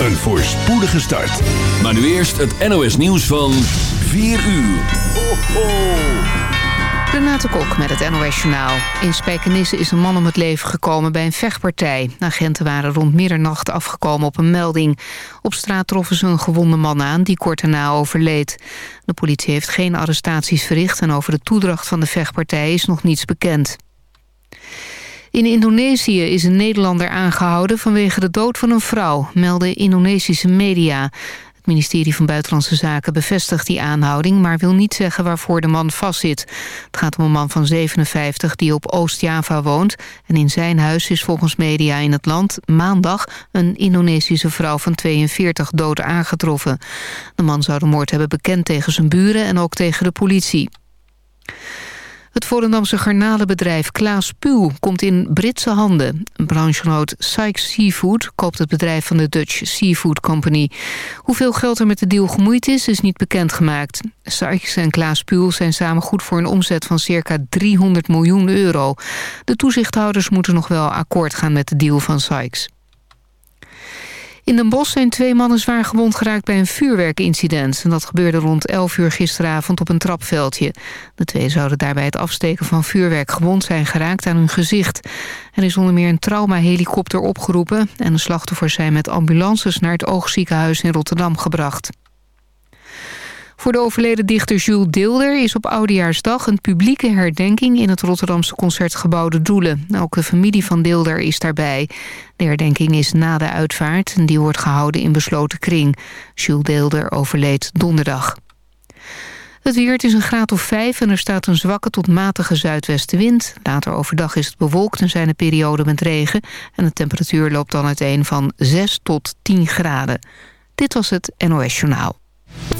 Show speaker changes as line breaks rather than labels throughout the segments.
een voorspoedige start. Maar nu eerst het NOS nieuws van 4 uur. Ho, ho.
Renate Kok met het NOS Journaal. In Spijkenisse is een man om het leven gekomen bij een vechtpartij. Agenten waren rond middernacht afgekomen op een melding. Op straat troffen ze een gewonde man aan die kort daarna overleed. De politie heeft geen arrestaties verricht... en over de toedracht van de vechtpartij is nog niets bekend. In Indonesië is een Nederlander aangehouden vanwege de dood van een vrouw, melden Indonesische media. Het ministerie van Buitenlandse Zaken bevestigt die aanhouding... maar wil niet zeggen waarvoor de man vastzit. Het gaat om een man van 57 die op Oost-Java woont... en in zijn huis is volgens media in het land maandag... een Indonesische vrouw van 42 dood aangetroffen. De man zou de moord hebben bekend tegen zijn buren en ook tegen de politie. Het Volendamse garnalenbedrijf Klaas Puw komt in Britse handen. Een branchegenoot Sykes Seafood koopt het bedrijf van de Dutch Seafood Company. Hoeveel geld er met de deal gemoeid is, is niet bekendgemaakt. Sykes en Klaas Puw zijn samen goed voor een omzet van circa 300 miljoen euro. De toezichthouders moeten nog wel akkoord gaan met de deal van Sykes. In Den Bosch zijn twee mannen zwaar gewond geraakt bij een vuurwerkincident. En dat gebeurde rond 11 uur gisteravond op een trapveldje. De twee zouden daarbij het afsteken van vuurwerk gewond zijn geraakt aan hun gezicht. Er is onder meer een traumahelikopter opgeroepen... en de slachtoffers zijn met ambulances naar het oogziekenhuis in Rotterdam gebracht. Voor de overleden dichter Jules Deelder is op Oudejaarsdag een publieke herdenking in het Rotterdamse Concertgebouw De Doelen. Ook de familie van Deelder is daarbij. De herdenking is na de uitvaart en die wordt gehouden in besloten kring. Jules Deelder overleed donderdag. Het weer is een graad of 5 en er staat een zwakke tot matige zuidwestenwind. Later overdag is het bewolkt en zijn er perioden met regen. En de temperatuur loopt dan uiteen van 6 tot 10 graden. Dit was het NOS Journaal.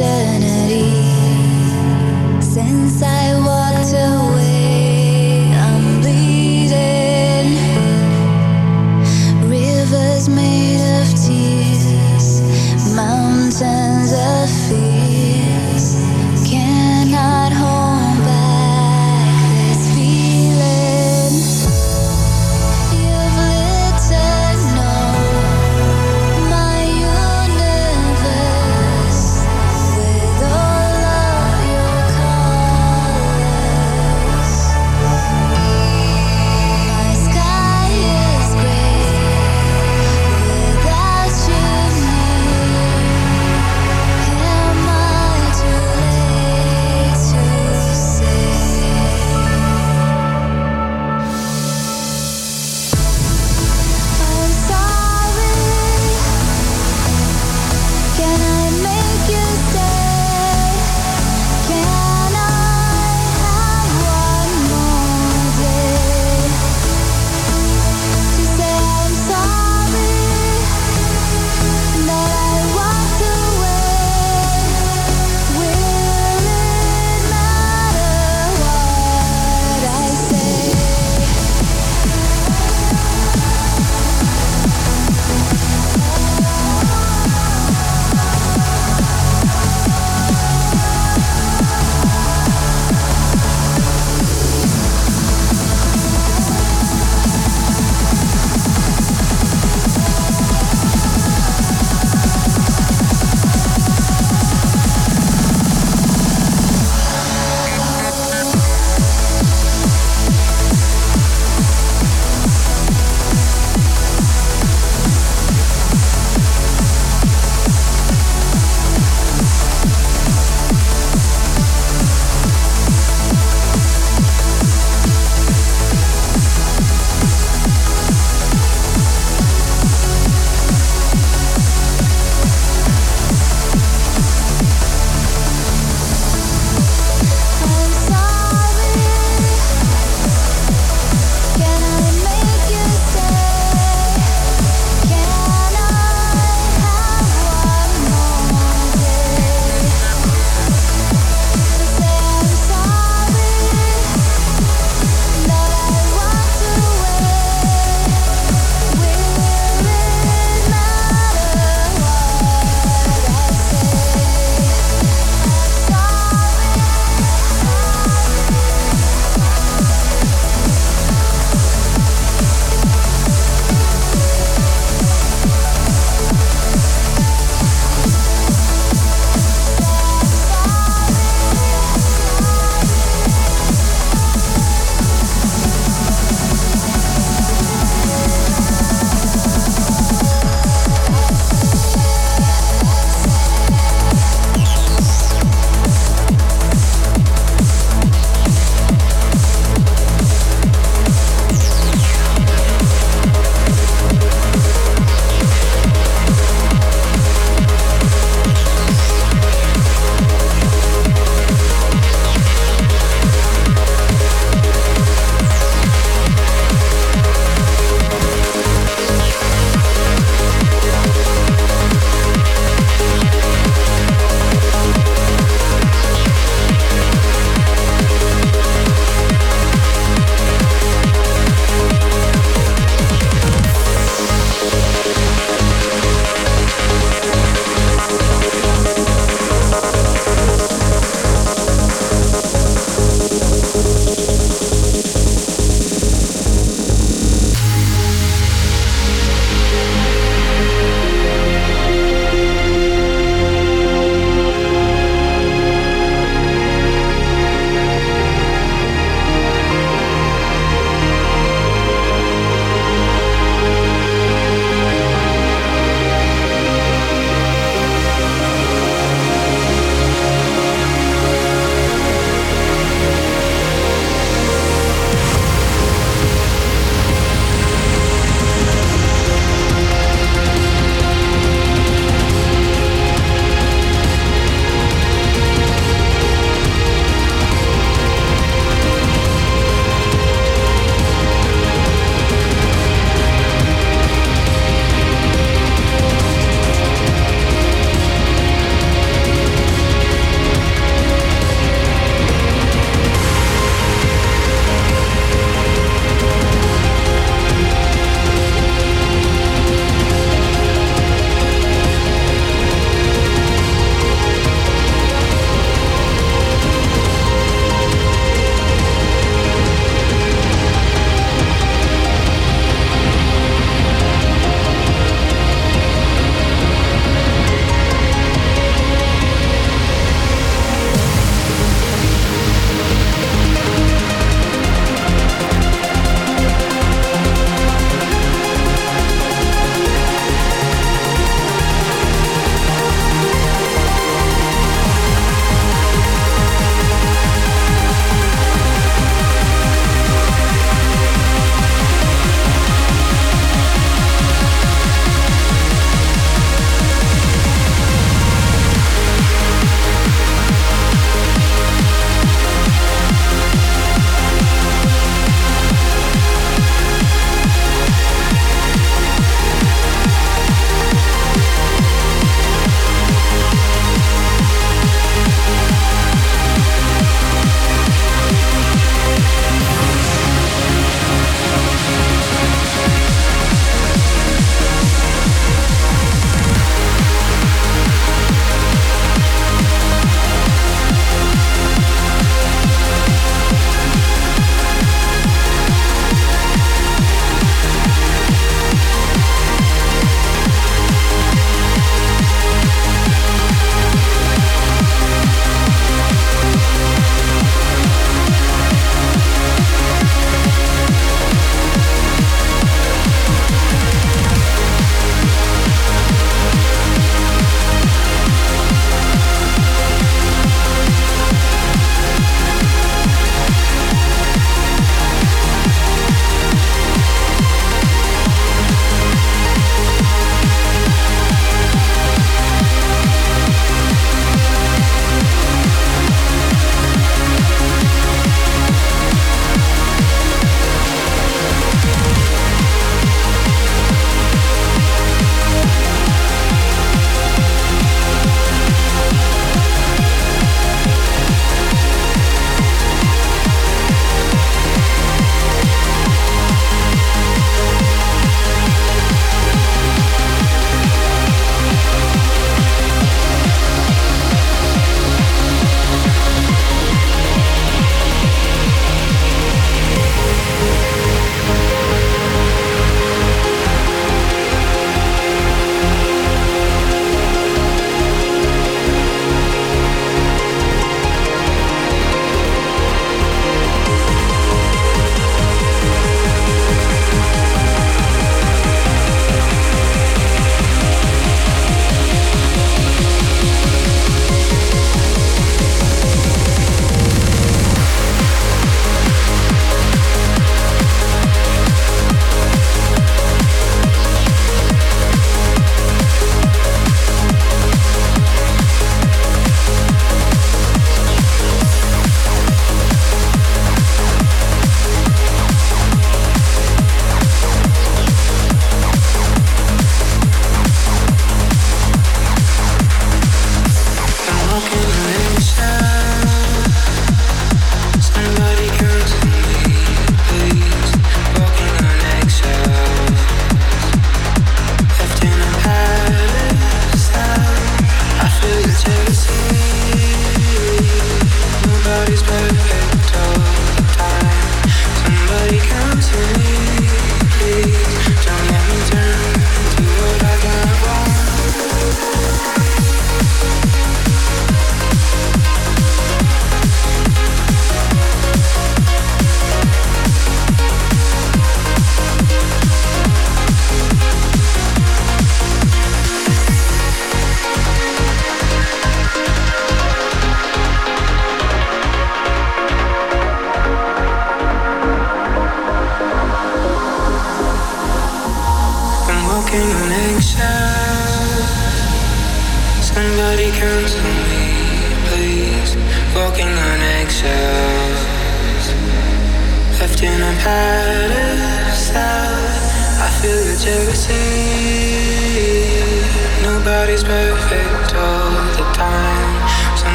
eternity